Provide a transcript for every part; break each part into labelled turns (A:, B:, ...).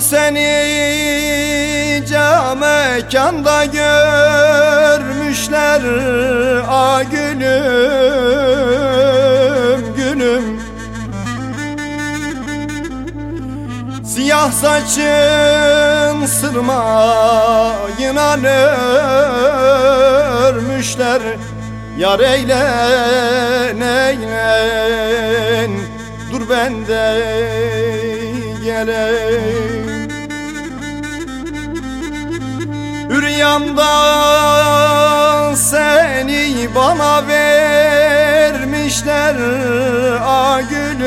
A: seni cam mekanda görmüşler A gülüm gülüm. Siyah saçın sırmayına örmüşler? Yar eylen eylen Dur ben de geleyim. Rüyamda seni bana vermişler A gülüm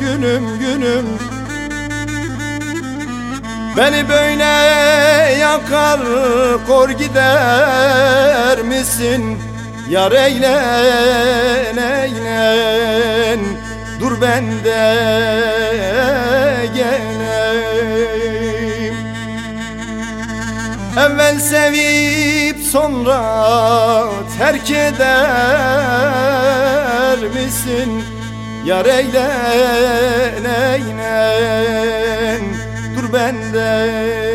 A: gülüm gülüm. Beni böyle yakar kor gider misin? Yar eylen eylen Dur ben de geleyim. Evvel sevip sonra terk eder misin? Yar eylen eylen Dur ben de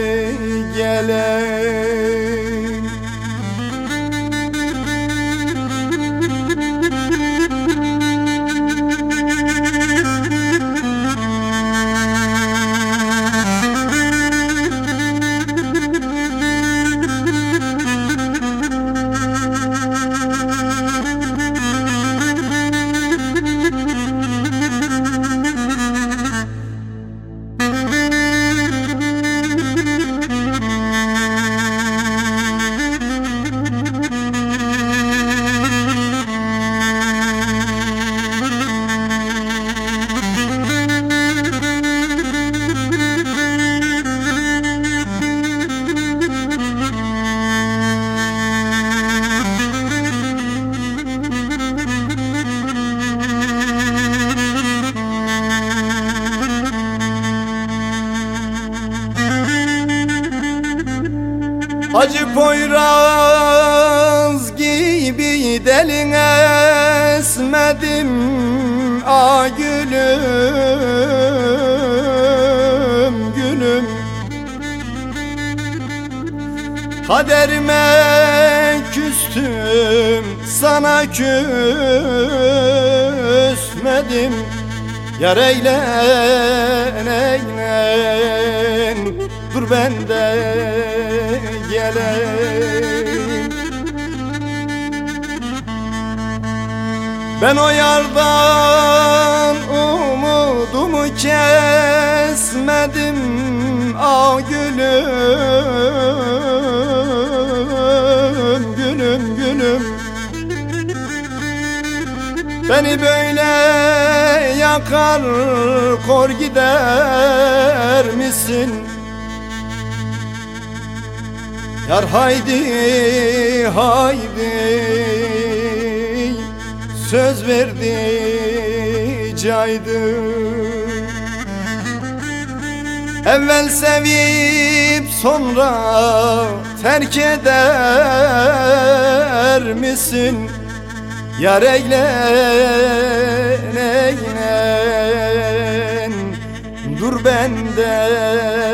A: Acı poyraz gibi delin esmedim A gülüm gülüm. Kaderime küstüm sana küsmedim. Yar eylen eylen Dur ben de geleyim Ben o yardan umudumu kesmedim Ah gülüm gülüm gülüm Beni böyle yakar kor gider misin? Yar haydi haydi. Söz verdi caydı. Evvel sevip sonra terk eder misin? Yar eylen eylen Dur ben de